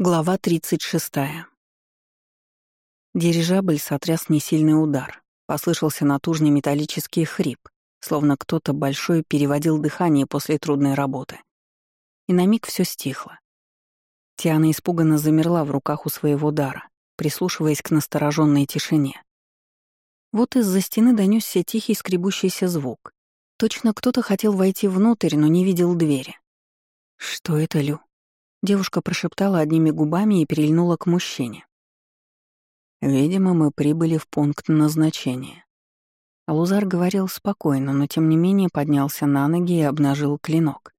Глава 36. Дирижабль сотряс несильный удар. Послышался натужный металлический хрип, словно кто-то большой переводил дыхание после трудной работы. И на миг все стихло. Тиана испуганно замерла в руках у своего дара, прислушиваясь к настороженной тишине. Вот из-за стены донесся тихий скребущийся звук. Точно кто-то хотел войти внутрь, но не видел двери. «Что это, Лю?» Девушка прошептала одними губами и перельнула к мужчине. «Видимо, мы прибыли в пункт назначения». Алузар говорил спокойно, но тем не менее поднялся на ноги и обнажил клинок.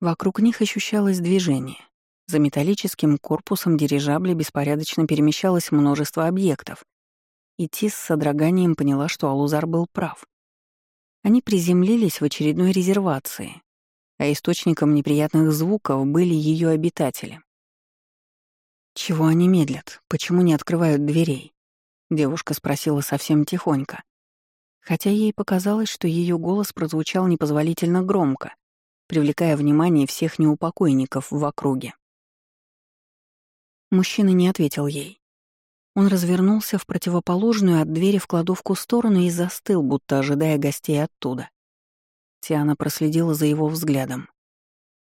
Вокруг них ощущалось движение. За металлическим корпусом дирижабля беспорядочно перемещалось множество объектов. И Тис с содроганием поняла, что Алузар был прав. Они приземлились в очередной резервации, а источником неприятных звуков были ее обитатели. «Чего они медлят? Почему не открывают дверей?» Девушка спросила совсем тихонько. Хотя ей показалось, что ее голос прозвучал непозволительно громко, привлекая внимание всех неупокойников в округе. Мужчина не ответил ей. Он развернулся в противоположную от двери в кладовку сторону и застыл, будто ожидая гостей оттуда. Тиана проследила за его взглядом.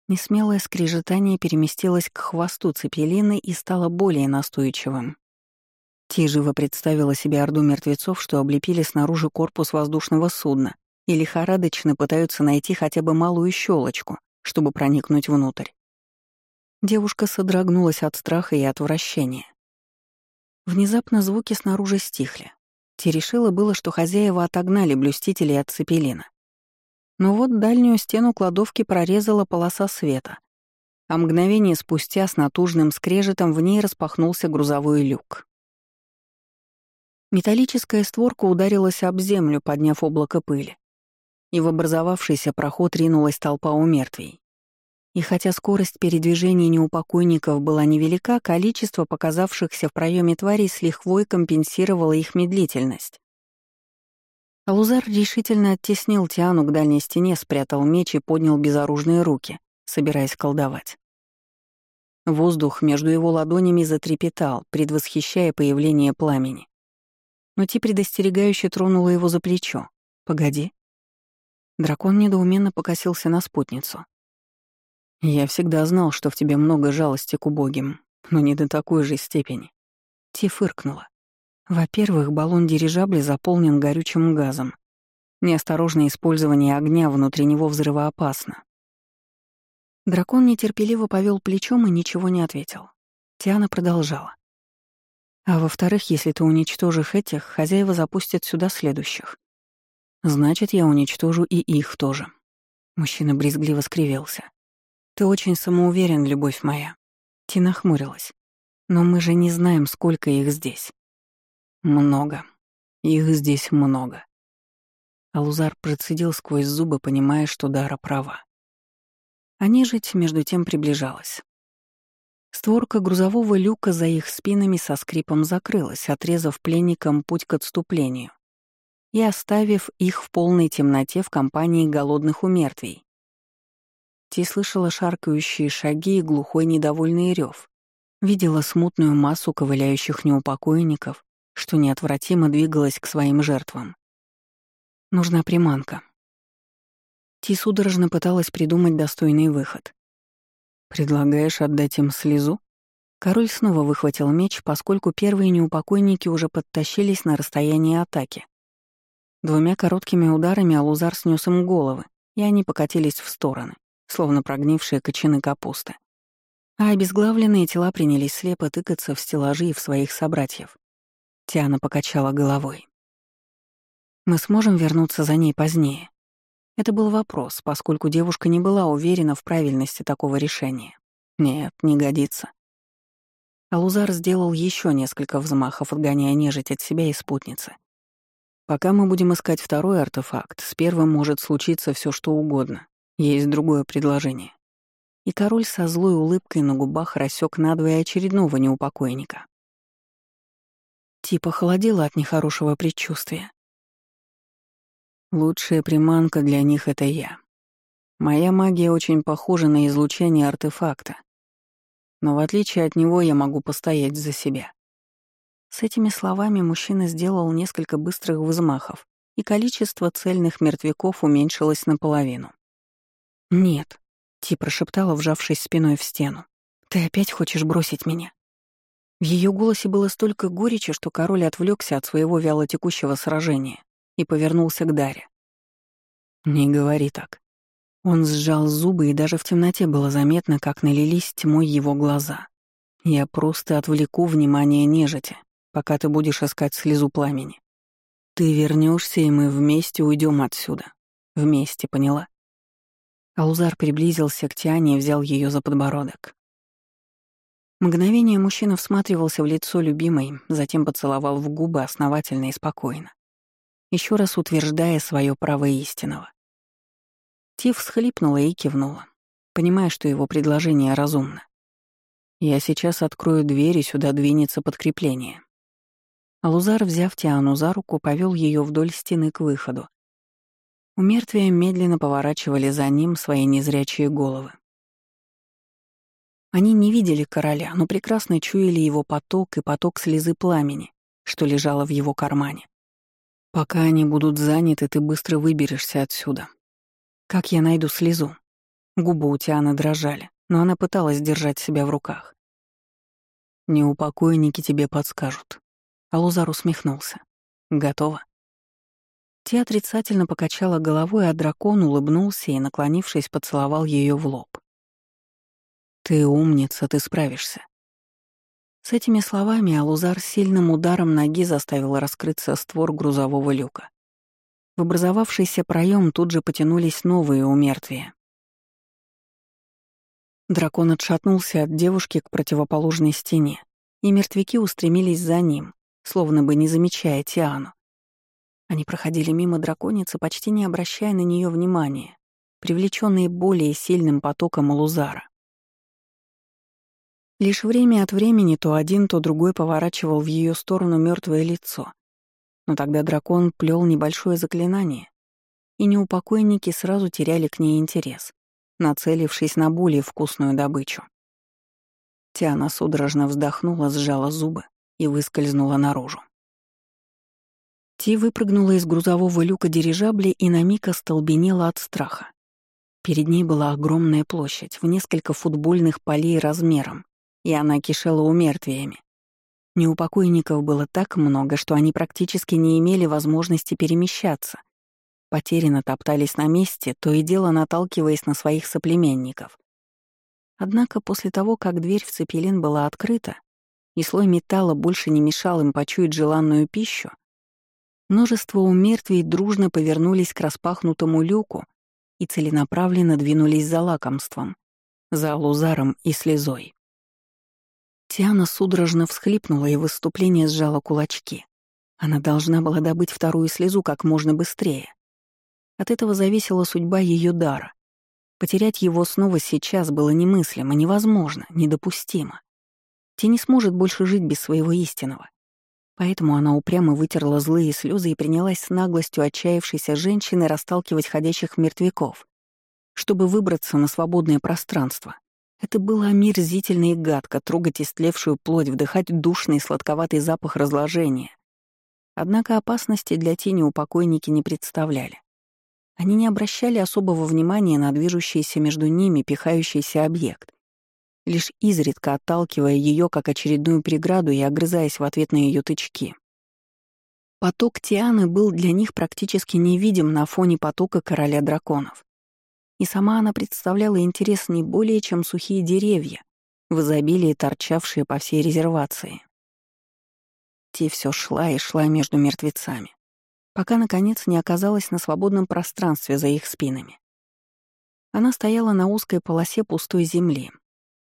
Несмелое скрежетание переместилось к хвосту цепелины и стало более настойчивым. Ти живо представила себе орду мертвецов, что облепили снаружи корпус воздушного судна и лихорадочно пытаются найти хотя бы малую щелочку, чтобы проникнуть внутрь. Девушка содрогнулась от страха и отвращения. Внезапно звуки снаружи стихли. Ти решила было, что хозяева отогнали блюстителей от цепелина. Но вот дальнюю стену кладовки прорезала полоса света, а мгновение спустя с натужным скрежетом в ней распахнулся грузовой люк. Металлическая створка ударилась об землю, подняв облако пыли, и в образовавшийся проход ринулась толпа умертвий. И хотя скорость передвижения неупокойников была невелика, количество показавшихся в проеме тварей с лихвой компенсировало их медлительность. Алузар решительно оттеснил Тиану к дальней стене, спрятал меч и поднял безоружные руки, собираясь колдовать. Воздух между его ладонями затрепетал, предвосхищая появление пламени. Но Ти предостерегающе тронула его за плечо. «Погоди». Дракон недоуменно покосился на спутницу. «Я всегда знал, что в тебе много жалости к убогим, но не до такой же степени». Ти фыркнула. Во-первых, баллон дирижабля заполнен горючим газом. Неосторожное использование огня внутри него взрывоопасно. Дракон нетерпеливо повел плечом и ничего не ответил. Тиана продолжала. А во-вторых, если ты уничтожишь этих, хозяева запустят сюда следующих. Значит, я уничтожу и их тоже. Мужчина брезгливо скривился. Ты очень самоуверен, любовь моя. Тина хмурилась. Но мы же не знаем, сколько их здесь. Много. Их здесь много. Алузар процедил сквозь зубы, понимая, что Дара права. А нежить между тем приближалась. Створка грузового люка за их спинами со скрипом закрылась, отрезав пленникам путь к отступлению и оставив их в полной темноте в компании голодных умертвий. Ти слышала шаркающие шаги и глухой недовольный рев, видела смутную массу ковыляющих неупокойников, что неотвратимо двигалась к своим жертвам. Нужна приманка. Ти судорожно пыталась придумать достойный выход. «Предлагаешь отдать им слезу?» Король снова выхватил меч, поскольку первые неупокойники уже подтащились на расстояние атаки. Двумя короткими ударами Алузар снес им головы, и они покатились в стороны, словно прогнившие кочаны капусты. А обезглавленные тела принялись слепо тыкаться в стеллажи и в своих собратьев. Тиана покачала головой. «Мы сможем вернуться за ней позднее?» Это был вопрос, поскольку девушка не была уверена в правильности такого решения. Нет, не годится. Алузар сделал еще несколько взмахов, отгоняя нежить от себя и спутницы. Пока мы будем искать второй артефакт, с первым может случиться все что угодно. Есть другое предложение. И король со злой улыбкой на губах рассек надвое очередного неупокойника. Типа холодела от нехорошего предчувствия. Лучшая приманка для них — это я. Моя магия очень похожа на излучение артефакта. Но в отличие от него я могу постоять за себя. С этими словами мужчина сделал несколько быстрых взмахов, и количество цельных мертвяков уменьшилось наполовину. «Нет», — Ти прошептала, вжавшись спиной в стену. «Ты опять хочешь бросить меня?» В ее голосе было столько горечи, что король отвлекся от своего вялотекущего сражения и повернулся к Даре. «Не говори так». Он сжал зубы, и даже в темноте было заметно, как налились тьмой его глаза. «Я просто отвлеку внимание нежити, пока ты будешь искать слезу пламени. Ты вернешься, и мы вместе уйдем отсюда. Вместе, поняла?» Алузар приблизился к Тиане и взял ее за подбородок. Мгновение мужчина всматривался в лицо любимой, затем поцеловал в губы основательно и спокойно, еще раз утверждая свое право истинного. Тиф всхлипнула и кивнула, понимая, что его предложение разумно. «Я сейчас открою дверь, и сюда двинется подкрепление». Алузар, взяв Тиану за руку, повел ее вдоль стены к выходу. У мертвия медленно поворачивали за ним свои незрячие головы. Они не видели короля, но прекрасно чуяли его поток и поток слезы пламени, что лежало в его кармане. «Пока они будут заняты, ты быстро выберешься отсюда. Как я найду слезу?» Губы у Тианы дрожали, но она пыталась держать себя в руках. «Неупокойники тебе подскажут». Алузар усмехнулся. «Готово?» Ти отрицательно покачала головой, а дракон улыбнулся и, наклонившись, поцеловал ее в лоб. «Ты умница, ты справишься». С этими словами Алузар сильным ударом ноги заставил раскрыться створ грузового люка. В образовавшийся проем тут же потянулись новые умертвия. Дракон отшатнулся от девушки к противоположной стене, и мертвяки устремились за ним, словно бы не замечая Тиану. Они проходили мимо драконицы, почти не обращая на нее внимания, привлеченные более сильным потоком Алузара. Лишь время от времени то один, то другой поворачивал в ее сторону мертвое лицо. Но тогда дракон плел небольшое заклинание, и неупокойники сразу теряли к ней интерес, нацелившись на более вкусную добычу. Тиана судорожно вздохнула, сжала зубы и выскользнула наружу. Ти выпрыгнула из грузового люка дирижабля и на миг остолбенела от страха. Перед ней была огромная площадь в несколько футбольных полей размером, и она кишела умертвиями. Неупокойников было так много, что они практически не имели возможности перемещаться. Потерянно топтались на месте, то и дело наталкиваясь на своих соплеменников. Однако после того, как дверь в цепелин была открыта, и слой металла больше не мешал им почуять желанную пищу, множество умертвий дружно повернулись к распахнутому люку и целенаправленно двинулись за лакомством, за лузаром и слезой. Тиана судорожно всхлипнула и выступление сжала кулачки. Она должна была добыть вторую слезу как можно быстрее. От этого зависела судьба ее дара. Потерять его снова сейчас было немыслимо, невозможно, недопустимо. Ти не сможет больше жить без своего истинного. Поэтому она упрямо вытерла злые слезы и принялась с наглостью отчаявшейся женщины расталкивать ходящих мертвяков, чтобы выбраться на свободное пространство. Это было омерзительно и гадко трогать истлевшую плоть, вдыхать душный сладковатый запах разложения. Однако опасности для тени у покойники не представляли. Они не обращали особого внимания на движущийся между ними пихающийся объект, лишь изредка отталкивая ее как очередную преграду и огрызаясь в ответ на ее тычки. Поток Тианы был для них практически невидим на фоне потока короля драконов. И сама она представляла интерес не более, чем сухие деревья, в изобилии торчавшие по всей резервации. Ти все шла и шла между мертвецами, пока, наконец, не оказалась на свободном пространстве за их спинами. Она стояла на узкой полосе пустой земли.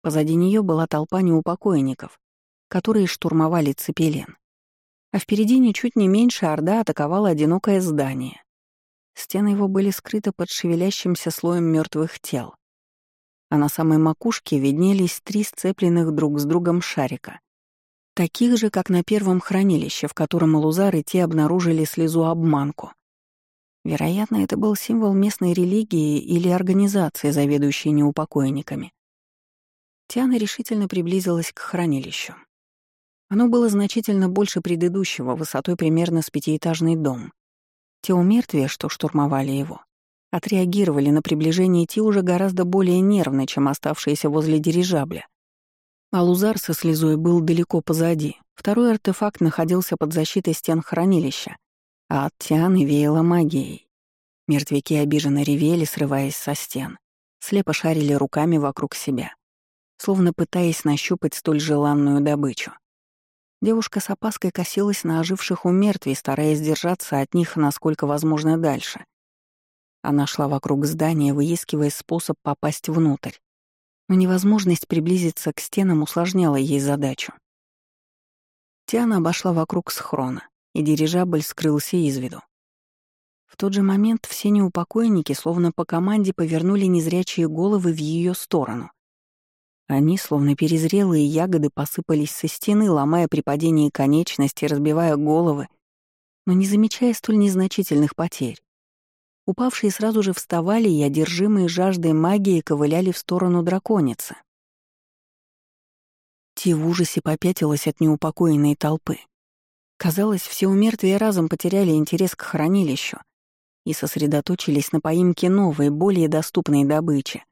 Позади нее была толпа неупокойников, которые штурмовали цепелин. А впереди ничуть не меньше Орда атаковала одинокое здание, Стены его были скрыты под шевелящимся слоем мертвых тел. А на самой макушке виднелись три сцепленных друг с другом шарика. Таких же, как на первом хранилище, в котором Лузар и те обнаружили слезу-обманку. Вероятно, это был символ местной религии или организации, заведующей неупокойниками. Тиана решительно приблизилась к хранилищу. Оно было значительно больше предыдущего, высотой примерно с пятиэтажный дом. Те умертвия, что штурмовали его, отреагировали на приближение Ти уже гораздо более нервно, чем оставшиеся возле дирижабля. Алузар со слезой был далеко позади. Второй артефакт находился под защитой стен хранилища, а от Тианы веяло магией. Мертвяки обиженно ревели, срываясь со стен, слепо шарили руками вокруг себя, словно пытаясь нащупать столь желанную добычу. Девушка с опаской косилась на оживших у мертвей, стараясь держаться от них насколько возможно дальше. Она шла вокруг здания, выискивая способ попасть внутрь. Но невозможность приблизиться к стенам усложняла ей задачу. Тиана обошла вокруг схрона, и дирижабль скрылся из виду. В тот же момент все неупокойники, словно по команде, повернули незрячие головы в ее сторону. Они, словно перезрелые ягоды, посыпались со стены, ломая при падении конечности, разбивая головы, но не замечая столь незначительных потерь. Упавшие сразу же вставали и, одержимые жаждой магии, ковыляли в сторону драконицы. Ти в ужасе попятилась от неупокоенной толпы. Казалось, все умертвия разом потеряли интерес к хранилищу и сосредоточились на поимке новой, более доступной добычи.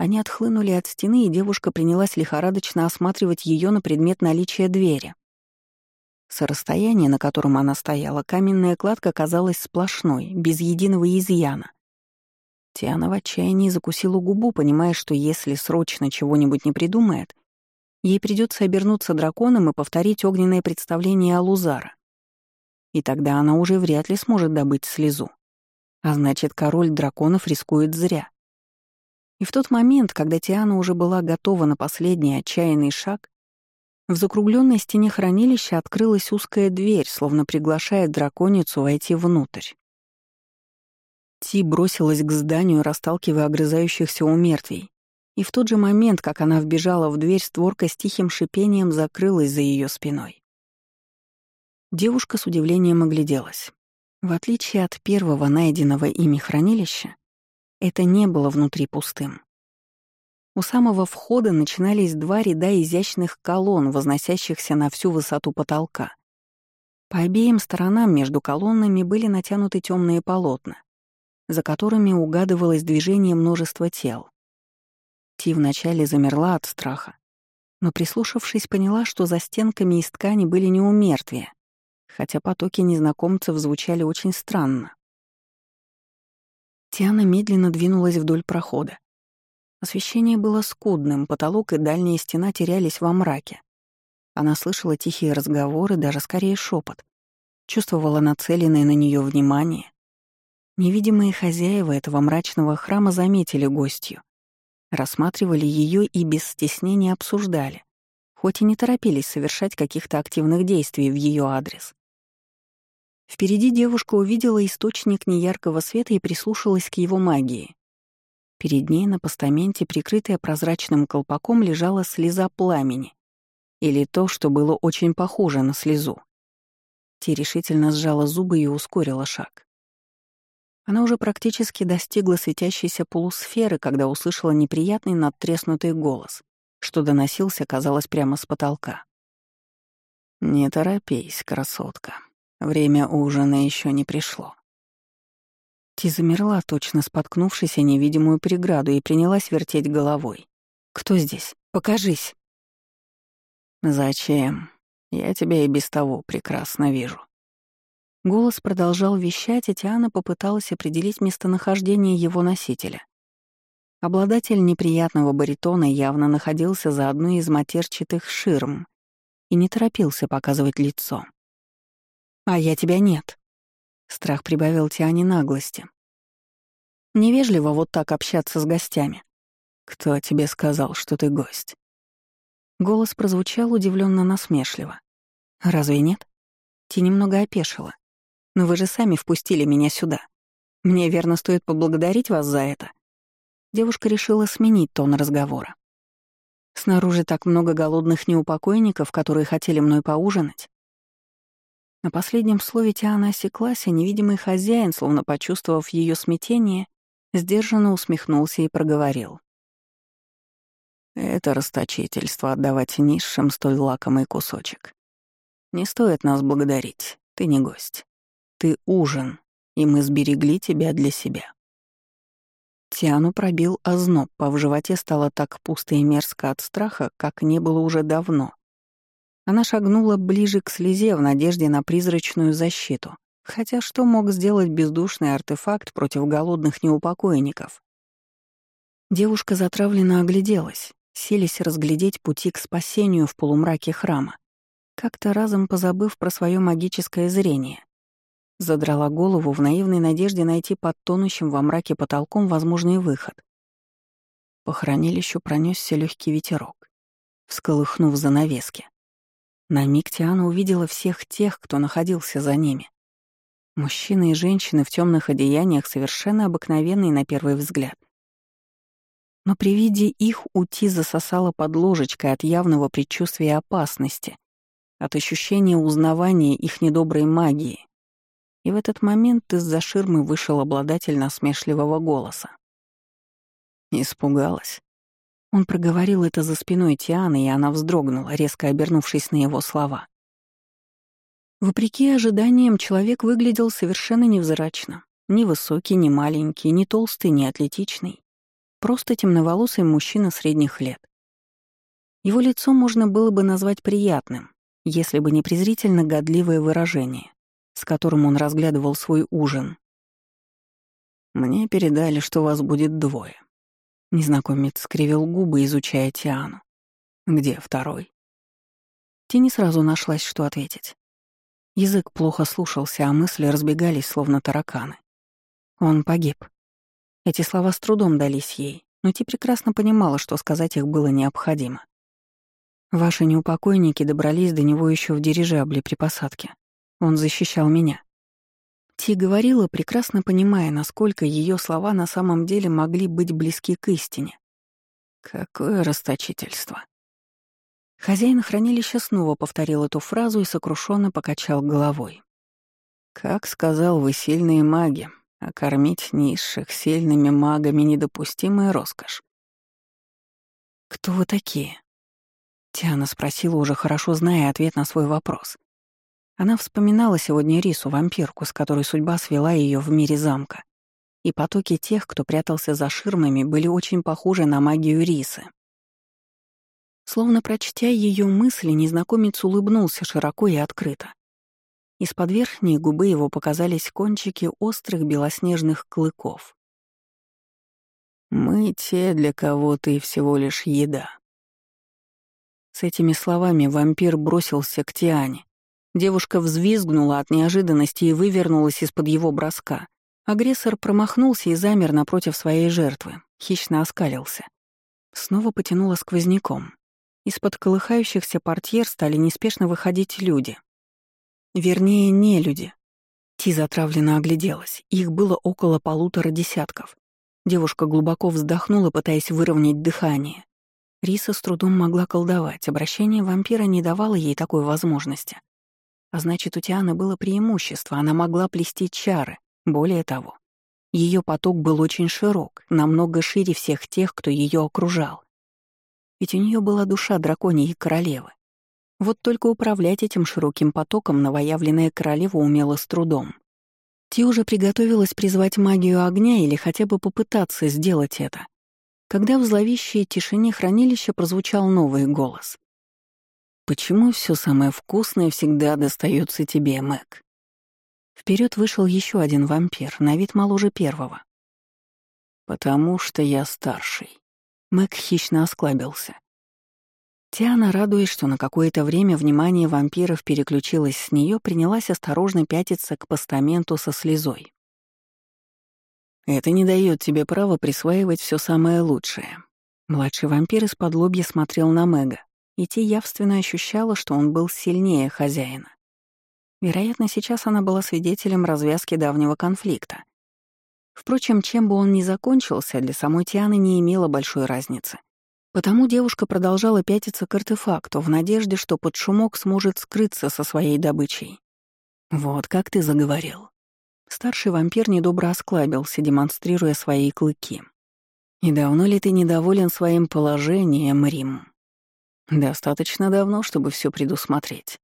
Они отхлынули от стены, и девушка принялась лихорадочно осматривать ее на предмет наличия двери. С расстояния, на котором она стояла, каменная кладка казалась сплошной, без единого изъяна. Тиана в отчаянии закусила губу, понимая, что если срочно чего-нибудь не придумает, ей придется обернуться драконом и повторить огненное представление Алузара. И тогда она уже вряд ли сможет добыть слезу. А значит, король драконов рискует зря. И в тот момент, когда Тиана уже была готова на последний отчаянный шаг, в закругленной стене хранилища открылась узкая дверь, словно приглашая драконицу войти внутрь. Ти бросилась к зданию, расталкивая огрызающихся у мертвей. И в тот же момент, как она вбежала в дверь, створка с тихим шипением закрылась за ее спиной. Девушка с удивлением огляделась. В отличие от первого найденного ими хранилища, это не было внутри пустым. У самого входа начинались два ряда изящных колонн, возносящихся на всю высоту потолка. По обеим сторонам между колоннами были натянуты темные полотна, за которыми угадывалось движение множества тел. Ти вначале замерла от страха, но, прислушавшись, поняла, что за стенками из ткани были не у хотя потоки незнакомцев звучали очень странно. Тиана медленно двинулась вдоль прохода. Освещение было скудным, потолок и дальняя стена терялись во мраке. Она слышала тихие разговоры, даже скорее шепот. Чувствовала нацеленное на нее внимание. Невидимые хозяева этого мрачного храма заметили гостью. Рассматривали ее и без стеснения обсуждали, хоть и не торопились совершать каких-то активных действий в ее адрес. Впереди девушка увидела источник неяркого света и прислушалась к его магии. Перед ней на постаменте, прикрытая прозрачным колпаком, лежала слеза пламени. Или то, что было очень похоже на слезу. Ти решительно сжала зубы и ускорила шаг. Она уже практически достигла светящейся полусферы, когда услышала неприятный надтреснутый голос, что доносился, казалось, прямо с потолка. «Не торопись, красотка», Время ужина еще не пришло. Ти замерла, точно споткнувшись о невидимую преграду, и принялась вертеть головой. «Кто здесь? Покажись!» «Зачем? Я тебя и без того прекрасно вижу». Голос продолжал вещать, и Тиана попыталась определить местонахождение его носителя. Обладатель неприятного баритона явно находился за одной из матерчатых ширм и не торопился показывать лицо. «А я тебя нет». Страх прибавил Тиане наглости. Невежливо вот так общаться с гостями. «Кто тебе сказал, что ты гость?» Голос прозвучал удивленно насмешливо. «Разве нет?» Ти немного опешила. «Но вы же сами впустили меня сюда. Мне, верно, стоит поблагодарить вас за это». Девушка решила сменить тон разговора. Снаружи так много голодных неупокойников, которые хотели мной поужинать. На последнем слове Тиана осеклась, а невидимый хозяин, словно почувствовав ее смятение, сдержанно усмехнулся и проговорил. Это расточительство отдавать низшим столь лакомый кусочек. Не стоит нас благодарить, ты не гость. Ты ужин, и мы сберегли тебя для себя. Тиану пробил озноб, а в животе стало так пусто и мерзко от страха, как не было уже давно. Она шагнула ближе к слезе в надежде на призрачную защиту. Хотя что мог сделать бездушный артефакт против голодных неупокоенников? Девушка затравленно огляделась, селись разглядеть пути к спасению в полумраке храма, как-то разом позабыв про свое магическое зрение. Задрала голову в наивной надежде найти под тонущим во мраке потолком возможный выход. По хранилищу пронесся легкий ветерок, всколыхнув занавески. На миг Тиана увидела всех тех, кто находился за ними. Мужчины и женщины в темных одеяниях совершенно обыкновенные на первый взгляд. Но при виде их Ути засосала под ложечкой от явного предчувствия опасности, от ощущения узнавания их недоброй магии. И в этот момент из-за ширмы вышел обладатель насмешливого голоса. Испугалась. Он проговорил это за спиной Тианы, и она вздрогнула, резко обернувшись на его слова. Вопреки ожиданиям, человек выглядел совершенно невзрачно. Ни высокий, ни маленький, ни толстый, ни атлетичный. Просто темноволосый мужчина средних лет. Его лицо можно было бы назвать приятным, если бы не презрительно годливое выражение, с которым он разглядывал свой ужин. «Мне передали, что вас будет двое». Незнакомец скривил губы, изучая Тиану. «Где второй?» Ти сразу нашлась, что ответить. Язык плохо слушался, а мысли разбегались, словно тараканы. Он погиб. Эти слова с трудом дались ей, но Ти прекрасно понимала, что сказать их было необходимо. Ваши неупокойники добрались до него еще в дирижабле при посадке. Он защищал меня. Ти говорила, прекрасно понимая, насколько ее слова на самом деле могли быть близки к истине. Какое расточительство. Хозяин хранилища снова повторил эту фразу и сокрушенно покачал головой. «Как сказал вы, сильные маги, а кормить низших сильными магами — недопустимая роскошь». «Кто вы такие?» Тиана спросила, уже хорошо зная ответ на свой вопрос. Она вспоминала сегодня Рису, вампирку, с которой судьба свела ее в мире замка. И потоки тех, кто прятался за ширмами, были очень похожи на магию Рисы. Словно прочтя ее мысли, незнакомец улыбнулся широко и открыто. Из-под верхней губы его показались кончики острых белоснежных клыков. «Мы те, для кого ты всего лишь еда». С этими словами вампир бросился к Тиане. Девушка взвизгнула от неожиданности и вывернулась из-под его броска. Агрессор промахнулся и замер напротив своей жертвы, хищно оскалился. Снова потянуло сквозняком. Из-под колыхающихся портьер стали неспешно выходить люди. Вернее, не люди. Ти затравленно огляделась. Их было около полутора десятков. Девушка глубоко вздохнула, пытаясь выровнять дыхание. Риса с трудом могла колдовать, обращение вампира не давало ей такой возможности. А значит, у Тианы было преимущество, она могла плести чары. Более того, ее поток был очень широк, намного шире всех тех, кто ее окружал. Ведь у нее была душа драконьей королевы. Вот только управлять этим широким потоком новоявленная королева умела с трудом. Ти уже приготовилась призвать магию огня или хотя бы попытаться сделать это, когда в зловещей тишине хранилища прозвучал новый голос. «Почему все самое вкусное всегда достается тебе, Мэг?» Вперед вышел еще один вампир, на вид моложе первого. «Потому что я старший». Мэг хищно осклабился. Тиана, радуясь, что на какое-то время внимание вампиров переключилось с нее, принялась осторожно пятиться к постаменту со слезой. «Это не дает тебе права присваивать все самое лучшее». Младший вампир из-под лобья смотрел на Мэга, и Ти явственно ощущала, что он был сильнее хозяина. Вероятно, сейчас она была свидетелем развязки давнего конфликта. Впрочем, чем бы он ни закончился, для самой Тианы не имело большой разницы. Потому девушка продолжала пятиться к артефакту в надежде, что под шумок сможет скрыться со своей добычей. «Вот как ты заговорил». Старший вампир недобро осклабился, демонстрируя свои клыки. «И давно ли ты недоволен своим положением, Рим?» «Достаточно давно, чтобы все предусмотреть».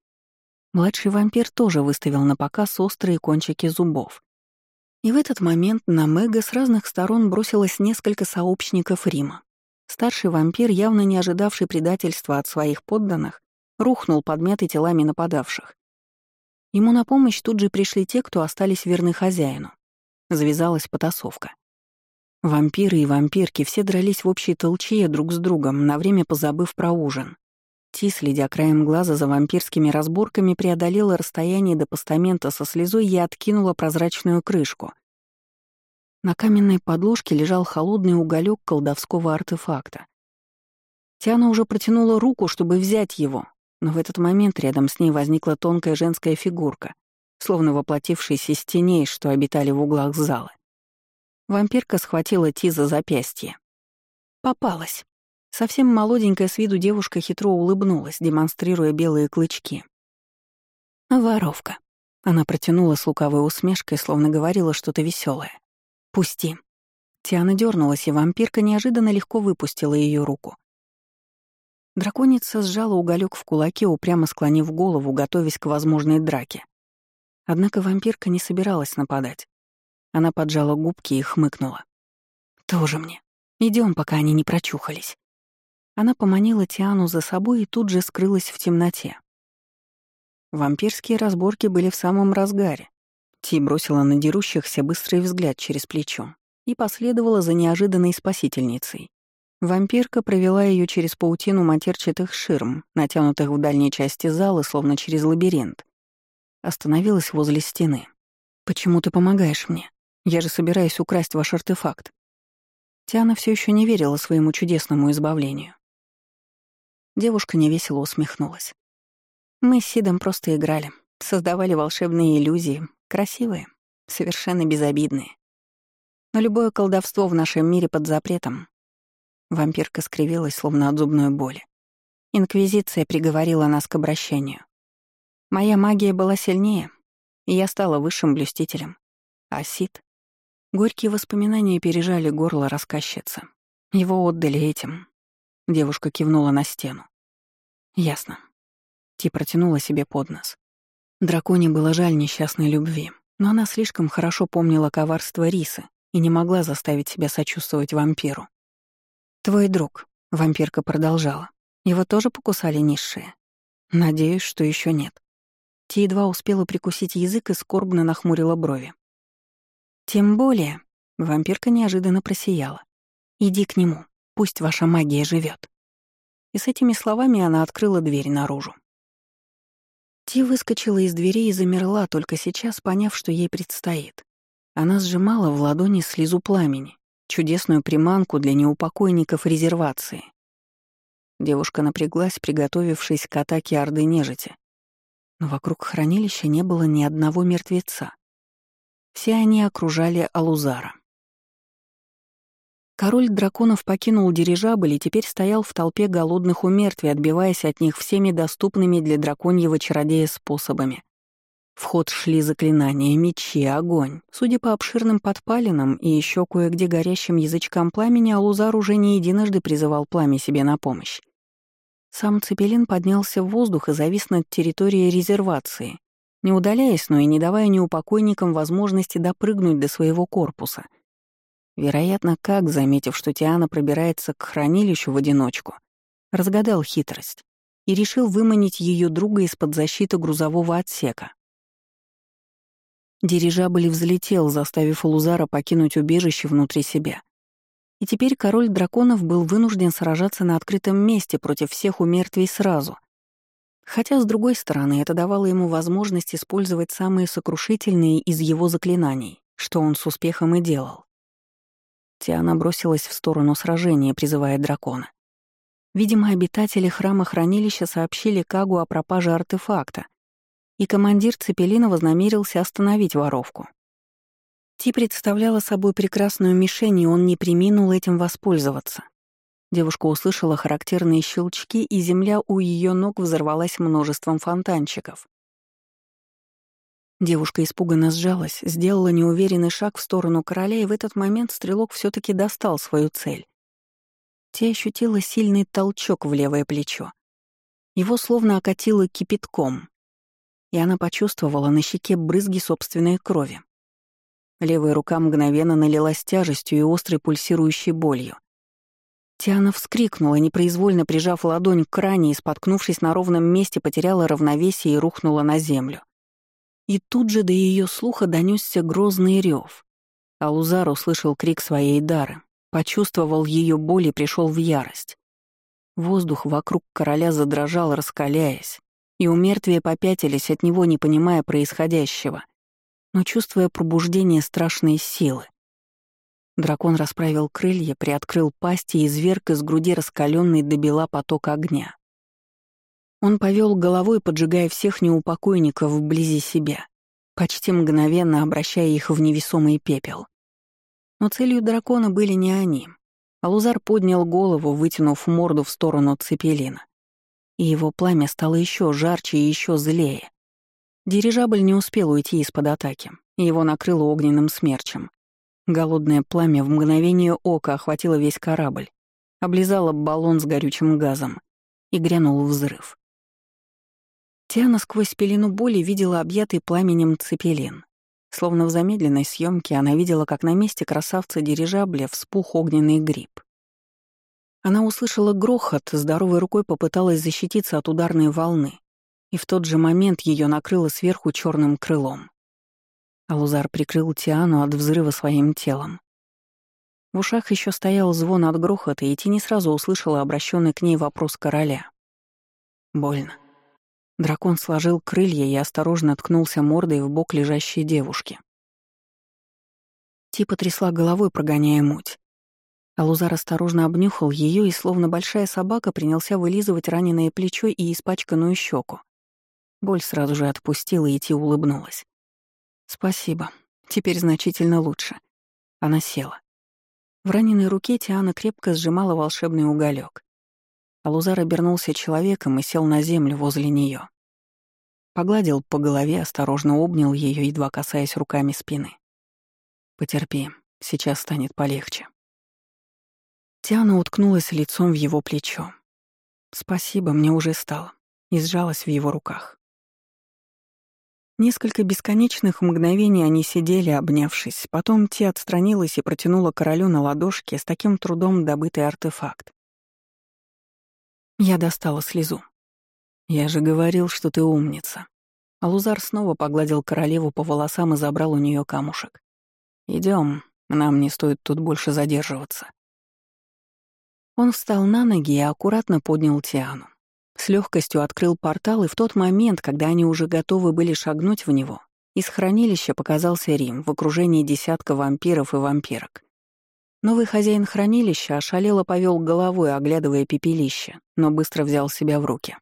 Младший вампир тоже выставил на показ острые кончики зубов. И в этот момент на Мэга с разных сторон бросилось несколько сообщников Рима. Старший вампир, явно не ожидавший предательства от своих подданных, рухнул подмятый телами нападавших. Ему на помощь тут же пришли те, кто остались верны хозяину. Завязалась потасовка. Вампиры и вампирки все дрались в общей толчье друг с другом, на время позабыв про ужин. Ти, следя краем глаза за вампирскими разборками, преодолела расстояние до постамента со слезой и откинула прозрачную крышку. На каменной подложке лежал холодный уголек колдовского артефакта. Тиана уже протянула руку, чтобы взять его, но в этот момент рядом с ней возникла тонкая женская фигурка, словно воплотившаяся из теней, что обитали в углах зала. Вампирка схватила Ти за запястье. Попалась. Совсем молоденькая с виду девушка хитро улыбнулась, демонстрируя белые клычки. «Воровка». Она протянула с лукавой усмешкой, словно говорила что-то веселое. «Пусти». Тиана дернулась, и вампирка неожиданно легко выпустила ее руку. Драконица сжала уголек в кулаке, упрямо склонив голову, готовясь к возможной драке. Однако вампирка не собиралась нападать. Она поджала губки и хмыкнула. «Тоже мне. Идем, пока они не прочухались». Она поманила Тиану за собой и тут же скрылась в темноте. Вампирские разборки были в самом разгаре. Ти бросила на дерущихся быстрый взгляд через плечо и последовала за неожиданной спасительницей. Вампирка провела ее через паутину матерчатых ширм, натянутых в дальней части зала, словно через лабиринт. Остановилась возле стены. «Почему ты помогаешь мне? Я же собираюсь украсть ваш артефакт». Тиана все еще не верила своему чудесному избавлению. Девушка невесело усмехнулась. «Мы с Сидом просто играли, создавали волшебные иллюзии, красивые, совершенно безобидные. Но любое колдовство в нашем мире под запретом. Вампирка скривилась, словно от зубной боли. Инквизиция приговорила нас к обращению. Моя магия была сильнее, и я стала высшим блюстителем. А Сид? Горькие воспоминания пережали горло рассказчицы. Его отдали этим, Девушка кивнула на стену. «Ясно». Ти протянула себе под нос. Драконе было жаль несчастной любви, но она слишком хорошо помнила коварство Рисы и не могла заставить себя сочувствовать вампиру. «Твой друг», — вампирка продолжала, — «его тоже покусали низшие?» «Надеюсь, что еще нет». Ти едва успела прикусить язык и скорбно нахмурила брови. «Тем более», — вампирка неожиданно просияла. «Иди к нему, Пусть ваша магия живет. И с этими словами она открыла дверь наружу. Ти выскочила из двери и замерла, только сейчас поняв, что ей предстоит. Она сжимала в ладони слезу пламени, чудесную приманку для неупокойников резервации. Девушка напряглась, приготовившись к атаке Орды Нежити. Но вокруг хранилища не было ни одного мертвеца. Все они окружали Алузара. Король драконов покинул дирижабль и теперь стоял в толпе голодных умертвий, отбиваясь от них всеми доступными для драконьего чародея способами. В ход шли заклинания, мечи, огонь. Судя по обширным подпалинам и еще кое-где горящим язычкам пламени, Алузар уже не единожды призывал пламя себе на помощь. Сам Цепелин поднялся в воздух и завис над территорией резервации, не удаляясь, но и не давая неупокойникам возможности допрыгнуть до своего корпуса — Вероятно, как, заметив, что Тиана пробирается к хранилищу в одиночку, разгадал хитрость и решил выманить ее друга из-под защиты грузового отсека. Дирижабль взлетел, заставив Лузара покинуть убежище внутри себя. И теперь король драконов был вынужден сражаться на открытом месте против всех умертвий сразу. Хотя, с другой стороны, это давало ему возможность использовать самые сокрушительные из его заклинаний, что он с успехом и делал. Тиана бросилась в сторону сражения, призывая дракона. Видимо, обитатели храма-хранилища сообщили Кагу о пропаже артефакта, и командир Цепелина вознамерился остановить воровку. Ти представляла собой прекрасную мишень, и он не приминул этим воспользоваться. Девушка услышала характерные щелчки, и земля у ее ног взорвалась множеством фонтанчиков. Девушка испуганно сжалась, сделала неуверенный шаг в сторону короля, и в этот момент стрелок все таки достал свою цель. Те ощутила сильный толчок в левое плечо. Его словно окатило кипятком, и она почувствовала на щеке брызги собственной крови. Левая рука мгновенно налилась тяжестью и острой пульсирующей болью. Тиана вскрикнула, непроизвольно прижав ладонь к ране и, споткнувшись на ровном месте, потеряла равновесие и рухнула на землю. И тут же до ее слуха донесся грозный рев. Алузар услышал крик своей дары, почувствовал ее боль и пришел в ярость. Воздух вокруг короля задрожал, раскаляясь, и у мертвия попятились от него, не понимая происходящего, но чувствуя пробуждение страшной силы. Дракон расправил крылья, приоткрыл пасть и изверг из груди раскаленный до бела поток огня. Он повел головой, поджигая всех неупокойников вблизи себя, почти мгновенно обращая их в невесомый пепел. Но целью дракона были не они. Алузар поднял голову, вытянув морду в сторону Цепелина. И его пламя стало еще жарче и еще злее. Дирижабль не успел уйти из-под атаки, и его накрыло огненным смерчем. Голодное пламя в мгновение ока охватило весь корабль, облизало баллон с горючим газом, и грянул взрыв. Тиана сквозь пелену боли видела объятый пламенем цепелин. Словно в замедленной съемке она видела, как на месте красавца дирижабля вспух огненный гриб. Она услышала грохот, здоровой рукой попыталась защититься от ударной волны, и в тот же момент ее накрыло сверху черным крылом. Алузар прикрыл Тиану от взрыва своим телом. В ушах еще стоял звон от грохота, и Тини сразу услышала обращенный к ней вопрос короля. «Больно». Дракон сложил крылья и осторожно ткнулся мордой в бок лежащей девушки. Типа трясла головой, прогоняя муть. Алузар осторожно обнюхал ее и, словно большая собака, принялся вылизывать раненое плечо и испачканную щеку. Боль сразу же отпустила, и Ти улыбнулась. «Спасибо. Теперь значительно лучше». Она села. В раненой руке Тиана крепко сжимала волшебный уголек. Алузар обернулся человеком и сел на землю возле нее. Погладил по голове, осторожно обнял ее, едва касаясь руками спины. «Потерпи, сейчас станет полегче». Тиана уткнулась лицом в его плечо. «Спасибо, мне уже стало», и сжалась в его руках. Несколько бесконечных мгновений они сидели, обнявшись. Потом Ти отстранилась и протянула королю на ладошке с таким трудом добытый артефакт. Я достала слезу. «Я же говорил, что ты умница». Алузар снова погладил королеву по волосам и забрал у нее камушек. Идем, нам не стоит тут больше задерживаться». Он встал на ноги и аккуратно поднял Тиану. С легкостью открыл портал, и в тот момент, когда они уже готовы были шагнуть в него, из хранилища показался Рим в окружении десятка вампиров и вампирок. Новый хозяин хранилища ошалело повел головой, оглядывая пепелище, но быстро взял себя в руки.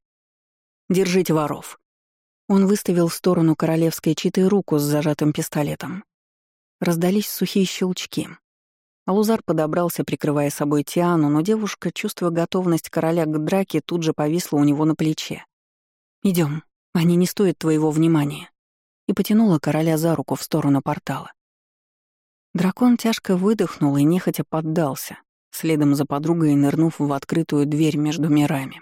«Держите воров!» Он выставил в сторону королевской читы руку с зажатым пистолетом. Раздались сухие щелчки. Алузар подобрался, прикрывая собой Тиану, но девушка, чувствуя готовность короля к драке, тут же повисла у него на плече. Идем, они не стоят твоего внимания», и потянула короля за руку в сторону портала. Дракон тяжко выдохнул и нехотя поддался, следом за подругой нырнув в открытую дверь между мирами.